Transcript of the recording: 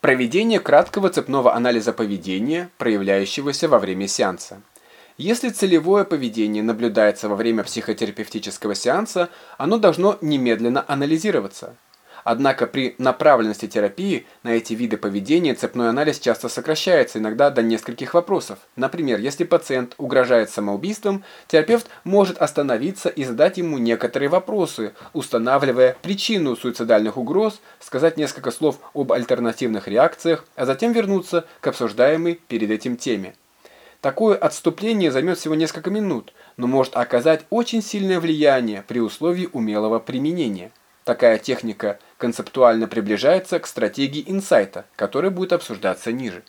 Проведение краткого цепного анализа поведения, проявляющегося во время сеанса. Если целевое поведение наблюдается во время психотерапевтического сеанса, оно должно немедленно анализироваться. Однако при направленности терапии на эти виды поведения цепной анализ часто сокращается, иногда до нескольких вопросов. Например, если пациент угрожает самоубийством, терапевт может остановиться и задать ему некоторые вопросы, устанавливая причину суицидальных угроз, сказать несколько слов об альтернативных реакциях, а затем вернуться к обсуждаемой перед этим теме. Такое отступление займет всего несколько минут, но может оказать очень сильное влияние при условии умелого применения. Такая техника концептуально приближается к стратегии инсайта, которая будет обсуждаться ниже.